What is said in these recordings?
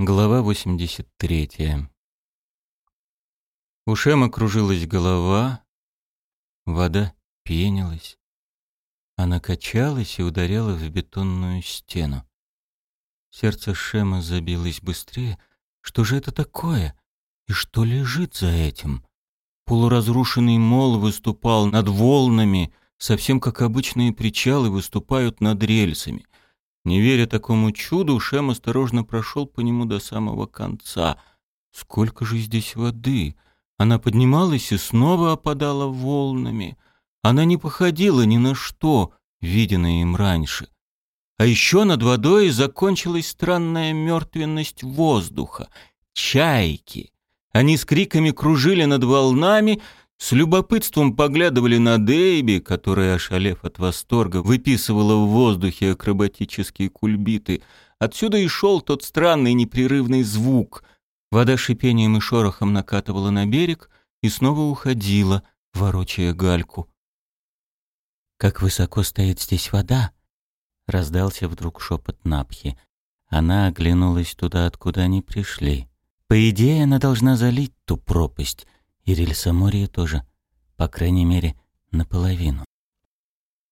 Глава 83. У Шема кружилась голова, вода пенилась. Она качалась и ударяла в бетонную стену. Сердце Шема забилось быстрее. Что же это такое? И что лежит за этим? Полуразрушенный мол выступал над волнами, совсем как обычные причалы выступают над рельсами — не веря такому чуду, Шем осторожно прошел по нему до самого конца. Сколько же здесь воды! Она поднималась и снова опадала волнами. Она не походила ни на что, виденное им раньше. А еще над водой закончилась странная мертвенность воздуха. Чайки. Они с криками кружили над волнами, с любопытством поглядывали на Дейби, которая, ошалев от восторга, выписывала в воздухе акробатические кульбиты. Отсюда и шел тот странный непрерывный звук. Вода шипением и шорохом накатывала на берег и снова уходила, ворочая гальку. «Как высоко стоит здесь вода!» — раздался вдруг шепот Напхи. Она оглянулась туда, откуда они пришли. «По идее, она должна залить ту пропасть» И рельсоморье тоже, по крайней мере, наполовину.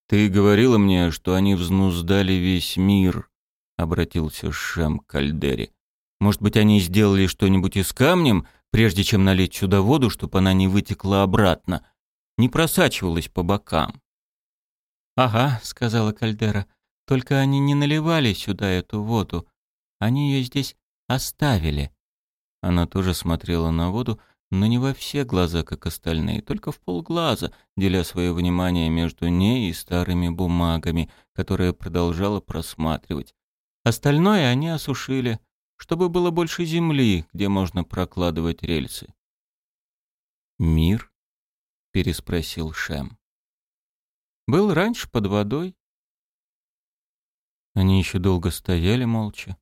«Ты говорила мне, что они взнуздали весь мир», — обратился Шем к Кальдере. «Может быть, они сделали что-нибудь и с камнем, прежде чем налить сюда воду, чтобы она не вытекла обратно, не просачивалась по бокам?» «Ага», — сказала Кальдера, — «только они не наливали сюда эту воду, они ее здесь оставили». Она тоже смотрела на воду, но не во все глаза, как остальные, только в полглаза, деля свое внимание между ней и старыми бумагами, которые продолжала просматривать. Остальное они осушили, чтобы было больше земли, где можно прокладывать рельсы. «Мир?» — переспросил Шем. «Был раньше под водой». Они еще долго стояли молча.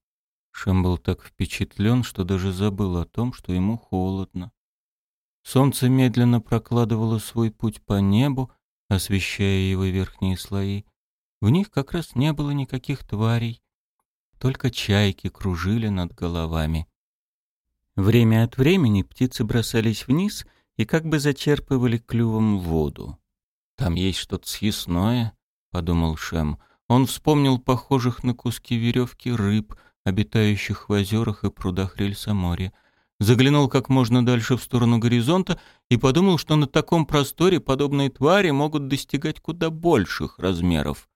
Шем был так впечатлен, что даже забыл о том, что ему холодно. Солнце медленно прокладывало свой путь по небу, освещая его верхние слои. В них как раз не было никаких тварей, только чайки кружили над головами. Время от времени птицы бросались вниз и как бы зачерпывали клювом воду. «Там есть что-то съестное», — подумал Шем. Он вспомнил похожих на куски веревки рыб, обитающих в озерах и прудах Рельсоморья заглянул как можно дальше в сторону горизонта и подумал, что на таком просторе подобные твари могут достигать куда больших размеров.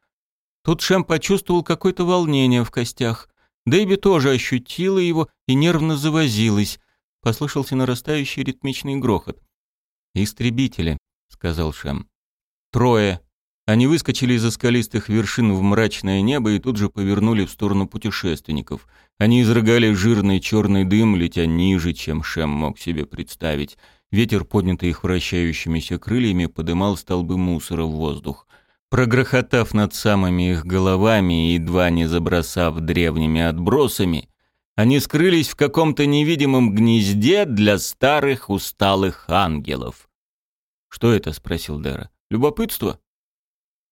Тут Шем почувствовал какое-то волнение в костях. Дэйби тоже ощутила его и нервно завозилась. Послышался нарастающий ритмичный грохот. «Истребители», — сказал Шем. «Трое», они выскочили из-за скалистых вершин в мрачное небо и тут же повернули в сторону путешественников. Они изрыгали жирный черный дым, летя ниже, чем Шем мог себе представить. Ветер, поднятый их вращающимися крыльями, подымал столбы мусора в воздух. Прогрохотав над самыми их головами и едва не забросав древними отбросами, они скрылись в каком-то невидимом гнезде для старых усталых ангелов. «Что это?» — спросил Дера. «Любопытство?»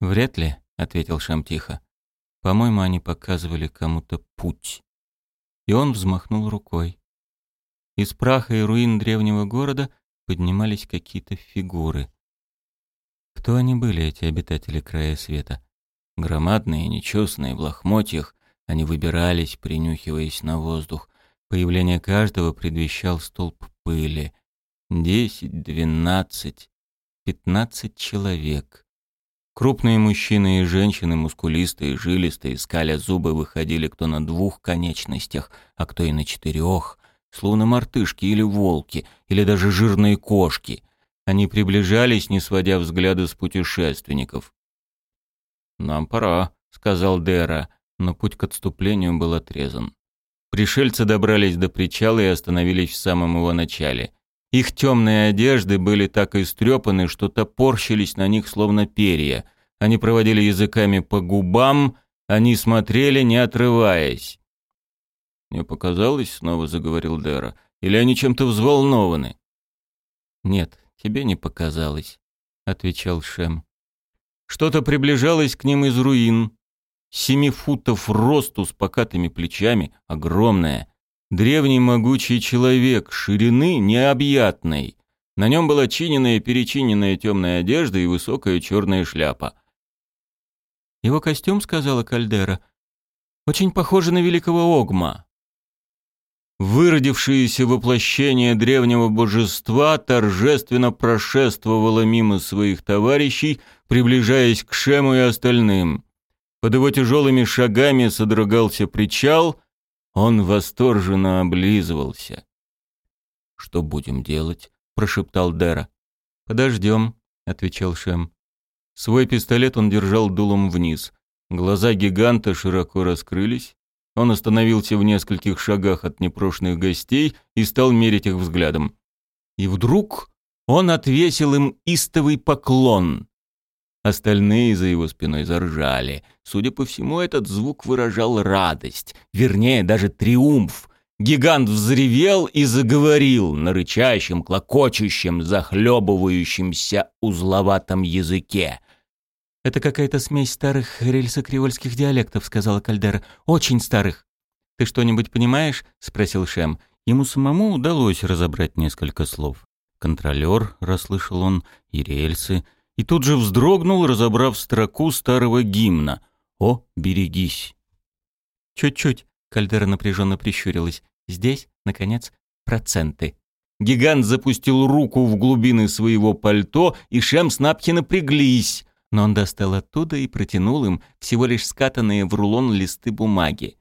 «Вряд ли», — ответил Шам тихо. «По-моему, они показывали кому-то путь». И он взмахнул рукой. Из праха и руин древнего города поднимались какие-то фигуры. Кто они были, эти обитатели края света? Громадные, нечестные, в лохмотьях, они выбирались, принюхиваясь на воздух. Появление каждого предвещал столб пыли. Десять, двенадцать, пятнадцать человек. Крупные мужчины и женщины, мускулистые, жилистые, скаля зубы, выходили кто на двух конечностях, а кто и на четырех, словно мартышки или волки, или даже жирные кошки. Они приближались, не сводя взгляда с путешественников. «Нам пора», — сказал Дера, но путь к отступлению был отрезан. Пришельцы добрались до причала и остановились в самом его начале. Их темные одежды были так истрепаны, что топорщились на них словно перья. Они проводили языками по губам, они смотрели, не отрываясь. «Мне показалось», — снова заговорил Дера, — «или они чем-то взволнованы?» «Нет, тебе не показалось», — отвечал Шем. Что-то приближалось к ним из руин. Семи футов росту с покатыми плечами, огромное. Древний могучий человек, ширины необъятной. На нем была чиненная и перечиненная темная одежда и высокая черная шляпа. «Его костюм, — сказала Кальдера, — очень похоже на великого Огма». Выродившееся воплощение древнего божества торжественно прошествовало мимо своих товарищей, приближаясь к Шему и остальным. Под его тяжелыми шагами содрогался причал, он восторженно облизывался. «Что будем делать?» — прошептал Дера. «Подождем», — отвечал Шем. Свой пистолет он держал дулом вниз. Глаза гиганта широко раскрылись. Он остановился в нескольких шагах от непрошенных гостей и стал мерить их взглядом. И вдруг он отвесил им истовый поклон. Остальные за его спиной заржали. Судя по всему, этот звук выражал радость, вернее, даже триумф. Гигант взревел и заговорил на рычащем, клокочущем, захлебывающемся узловатом языке. «Это какая-то смесь старых рельсо-креольских диалектов», — сказала Кальдера. «Очень старых». «Ты что-нибудь понимаешь?» — спросил Шем. Ему самому удалось разобрать несколько слов. «Контролер», — расслышал он, — «и рельсы». И тут же вздрогнул, разобрав строку старого гимна. «О, берегись!» «Чуть-чуть», — Кальдера напряженно прищурилась. «Здесь, наконец, проценты». Гигант запустил руку в глубины своего пальто, и Шем с Напхи напряглись но он достал оттуда и протянул им всего лишь скатанные в рулон листы бумаги.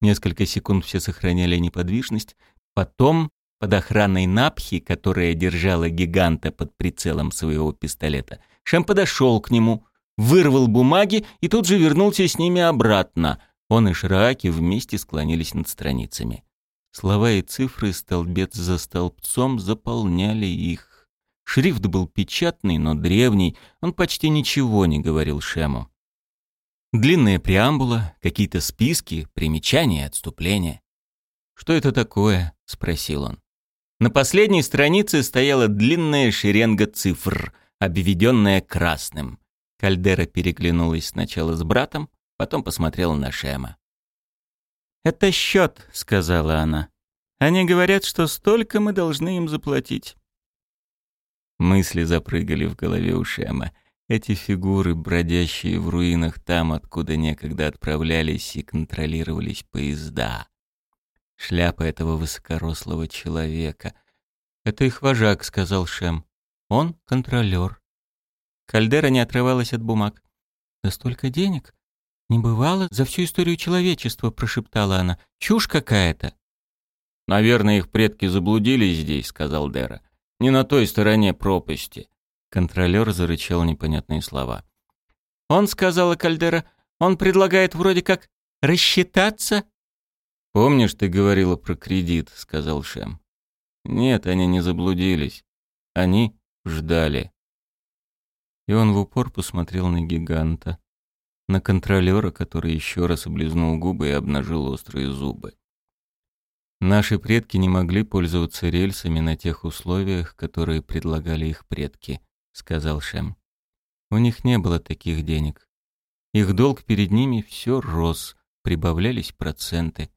Несколько секунд все сохраняли неподвижность, потом под охраной Напхи, которая держала гиганта под прицелом своего пистолета, Шем подошел к нему, вырвал бумаги и тут же вернулся с ними обратно. Он и Шрааки вместе склонились над страницами. Слова и цифры столбец за столбцом заполняли их. Шрифт был печатный, но древний, он почти ничего не говорил Шему. Длинная преамбула, какие-то списки, примечания, отступления. «Что это такое?» — спросил он. На последней странице стояла длинная шеренга цифр, обведенная красным. Кальдера переглянулась сначала с братом, потом посмотрела на Шема. «Это счет», — сказала она. «Они говорят, что столько мы должны им заплатить». Мысли запрыгали в голове у Шема. Эти фигуры, бродящие в руинах там, откуда некогда отправлялись и контролировались поезда. Шляпа этого высокорослого человека. «Это их вожак», — сказал Шем. «Он контролер». Кальдера не отрывалась от бумаг. «Да столько денег! Не бывало за всю историю человечества», — прошептала она. «Чушь какая-то!» «Наверное, их предки заблудились здесь», — сказал Дера не на той стороне пропасти. Контролер зарычал непонятные слова. «Он, — сказала Кальдера, — он предлагает вроде как рассчитаться?» «Помнишь, ты говорила про кредит?» — сказал Шем. «Нет, они не заблудились. Они ждали». И он в упор посмотрел на гиганта, на контролера, который еще раз облизнул губы и обнажил острые зубы. Наши предки не могли пользоваться рельсами на тех условиях, которые предлагали их предки, сказал Шем. У них не было таких денег. Их долг перед ними все рос, прибавлялись проценты.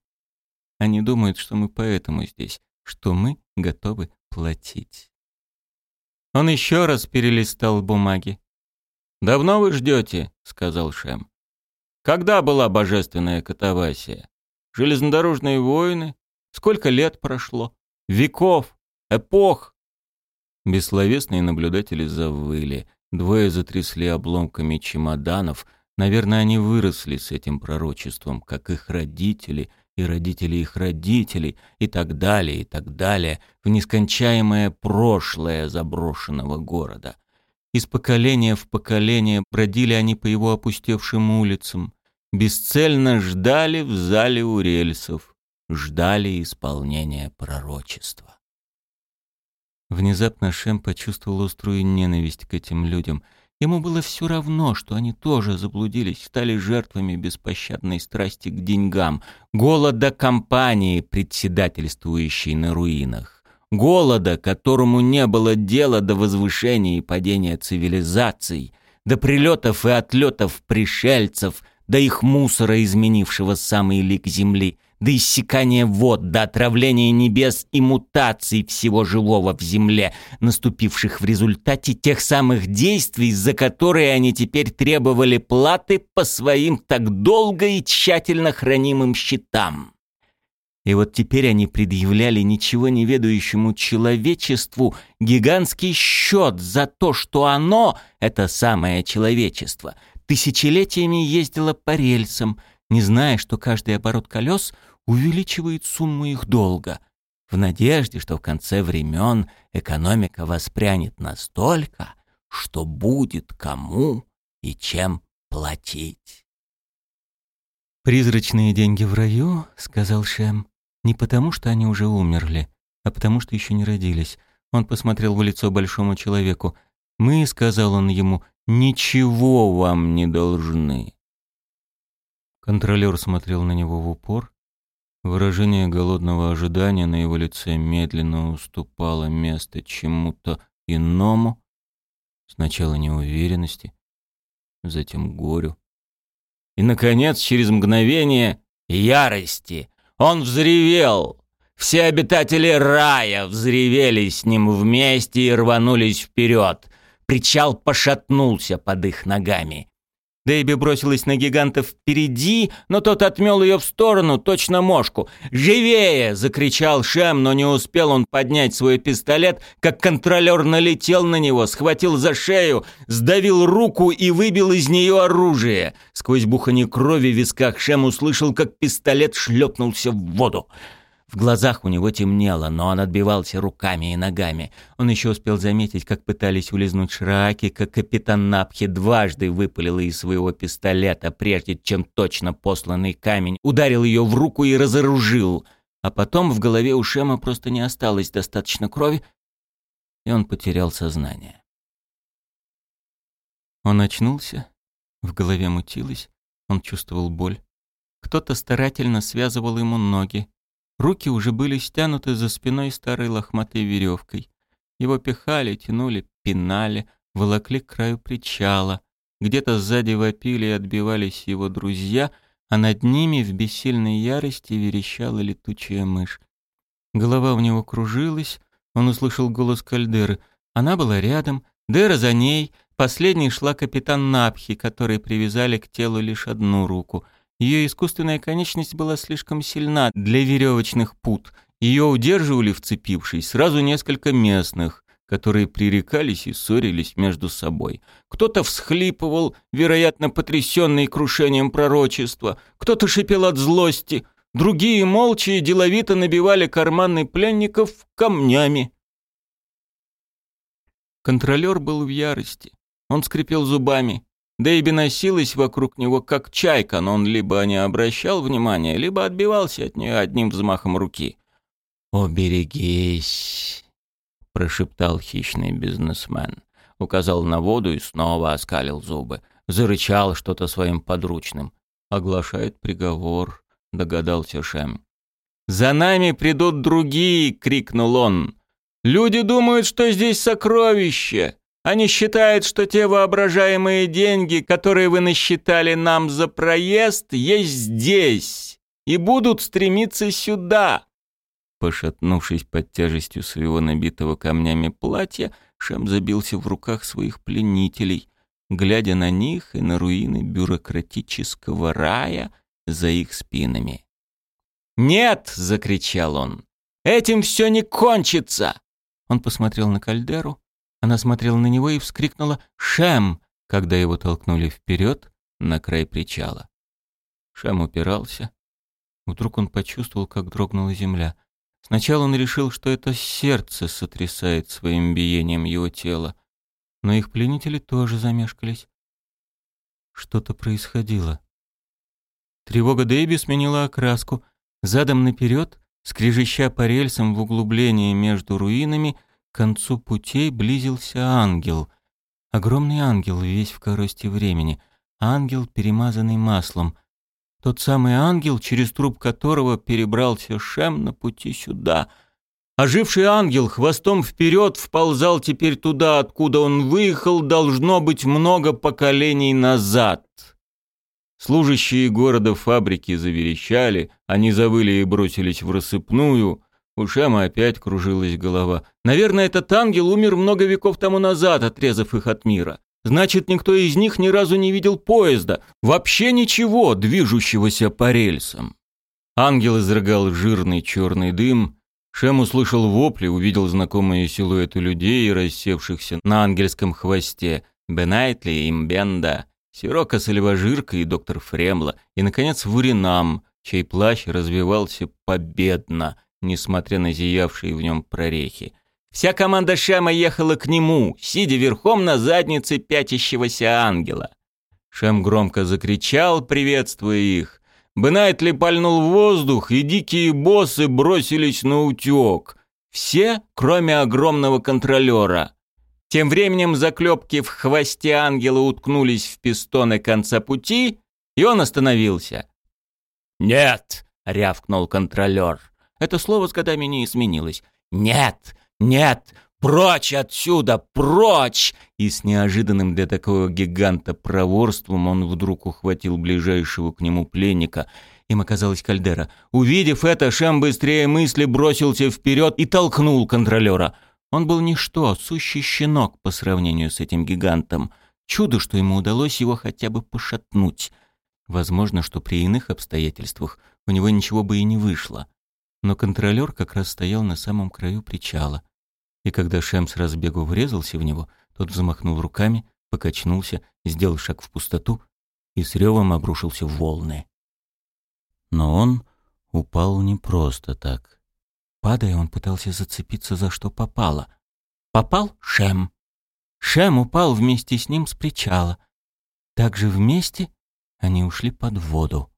Они думают, что мы поэтому здесь, что мы готовы платить. Он еще раз перелистал бумаги. «Давно вы ждете?» — сказал Шем. «Когда была божественная катавасия? Железнодорожные войны? Сколько лет прошло? Веков? Эпох? Бессловесные наблюдатели завыли. Двое затрясли обломками чемоданов. Наверное, они выросли с этим пророчеством, как их родители и родители их родителей, и так далее, и так далее, в нескончаемое прошлое заброшенного города. Из поколения в поколение бродили они по его опустевшим улицам, бесцельно ждали в зале у рельсов ждали исполнения пророчества. Внезапно Шем почувствовал острую ненависть к этим людям. Ему было все равно, что они тоже заблудились, стали жертвами беспощадной страсти к деньгам, голода компании, председательствующей на руинах, голода, которому не было дела до возвышения и падения цивилизаций, до прилетов и отлетов пришельцев, до их мусора, изменившего самый лик земли — до иссякания вод, до отравления небес и мутаций всего живого в земле, наступивших в результате тех самых действий, за которые они теперь требовали платы по своим так долго и тщательно хранимым счетам. И вот теперь они предъявляли ничего не ведающему человечеству гигантский счет за то, что оно, это самое человечество, тысячелетиями ездило по рельсам, не зная, что каждый оборот колес увеличивает сумму их долга, в надежде, что в конце времен экономика воспрянет настолько, что будет кому и чем платить. «Призрачные деньги в раю», — сказал Шем, — «не потому, что они уже умерли, а потому, что еще не родились». Он посмотрел в лицо большому человеку. «Мы», — сказал он ему, — «ничего вам не должны». Контролер смотрел на него в упор. Выражение голодного ожидания на его лице медленно уступало место чему-то иному. Сначала неуверенности, затем горю. И, наконец, через мгновение ярости он взревел. Все обитатели рая взревели с ним вместе и рванулись вперед. Причал пошатнулся под их ногами. Дэйби бросилась на гиганта впереди, но тот отмел ее в сторону, точно мошку. «Живее!» — закричал Шем, но не успел он поднять свой пистолет, как контролер налетел на него, схватил за шею, сдавил руку и выбил из нее оружие. Сквозь бухание крови в висках Шем услышал, как пистолет шлепнулся в воду. В глазах у него темнело, но он отбивался руками и ногами. Он еще успел заметить, как пытались улизнуть шраки, как капитан Напхи дважды выпалил из своего пистолета, прежде чем точно посланный камень ударил ее в руку и разоружил. А потом в голове у Шема просто не осталось достаточно крови, и он потерял сознание. Он очнулся, в голове мутилось, он чувствовал боль. Кто-то старательно связывал ему ноги, Руки уже были стянуты за спиной старой лохматой веревкой. Его пихали, тянули, пинали, волокли к краю причала. Где-то сзади вопили и отбивались его друзья, а над ними в бессильной ярости верещала летучая мышь. Голова у него кружилась, он услышал голос Кальдеры. Она была рядом, Дера за ней, последней шла капитан Напхи, которой привязали к телу лишь одну руку — ее искусственная конечность была слишком сильна для веревочных пут. Ее удерживали, вцепившись, сразу несколько местных, которые пререкались и ссорились между собой. Кто-то всхлипывал, вероятно, потрясенный крушением пророчества, кто-то шипел от злости, другие молча и деловито набивали карманы пленников камнями. Контролер был в ярости. Он скрипел зубами. Дэйби носилась вокруг него как чайка, но он либо не обращал внимания, либо отбивался от нее одним взмахом руки. «О, берегись!» — прошептал хищный бизнесмен. Указал на воду и снова оскалил зубы. Зарычал что-то своим подручным. «Оглашает приговор», — догадался Шем. «За нами придут другие!» — крикнул он. «Люди думают, что здесь сокровище!» Они считают, что те воображаемые деньги, которые вы насчитали нам за проезд, есть здесь и будут стремиться сюда». Пошатнувшись под тяжестью своего набитого камнями платья, Шем забился в руках своих пленителей, глядя на них и на руины бюрократического рая за их спинами. «Нет!» — закричал он. «Этим все не кончится!» Он посмотрел на Кальдеру, она смотрела на него и вскрикнула «Шем!», когда его толкнули вперед на край причала. Шем упирался. Вдруг он почувствовал, как дрогнула земля. Сначала он решил, что это сердце сотрясает своим биением его тело, но их пленители тоже замешкались. Что-то происходило. Тревога Дэйби сменила окраску. Задом наперед, скрежеща по рельсам в углублении между руинами, к концу путей близился ангел. Огромный ангел, весь в коросте времени. Ангел, перемазанный маслом. Тот самый ангел, через труп которого перебрался Шем на пути сюда. Оживший ангел хвостом вперед вползал теперь туда, откуда он выехал, должно быть много поколений назад. Служащие города фабрики заверещали, они завыли и бросились в рассыпную. У Шема опять кружилась голова. Наверное, этот ангел умер много веков тому назад, отрезав их от мира. Значит, никто из них ни разу не видел поезда, вообще ничего, движущегося по рельсам. Ангел изрыгал жирный черный дым. Шем услышал вопли, увидел знакомые силуэты людей, рассевшихся на ангельском хвосте. Бенайтли, Имбенда, Сирока Сальважирка и доктор Фремла, и, наконец, Вуринам, чей плащ развивался победно, несмотря на зиявшие в нем прорехи. Вся команда Шема ехала к нему, сидя верхом на заднице пятящегося ангела. Шем громко закричал, приветствуя их. Бенайтли пальнул в воздух, и дикие боссы бросились на утек. Все, кроме огромного контролера. Тем временем заклепки в хвосте ангела уткнулись в пистоны конца пути, и он остановился. «Нет!» — рявкнул контролер. Это слово с годами не изменилось. «Нет! Нет! Прочь отсюда! Прочь!» И с неожиданным для такого гиганта проворством он вдруг ухватил ближайшего к нему пленника. Им оказалась Кальдера. Увидев это, Шем быстрее мысли бросился вперед и толкнул контролера — он был ничто, сущий щенок по сравнению с этим гигантом. Чудо, что ему удалось его хотя бы пошатнуть. Возможно, что при иных обстоятельствах у него ничего бы и не вышло. Но контролер как раз стоял на самом краю причала. И когда Шем с разбегу врезался в него, тот взмахнул руками, покачнулся, сделал шаг в пустоту и с ревом обрушился в волны. Но он упал не просто так. Падая, он пытался зацепиться за что попало. Попал Шем. Шем упал вместе с ним с причала. Также вместе они ушли под воду.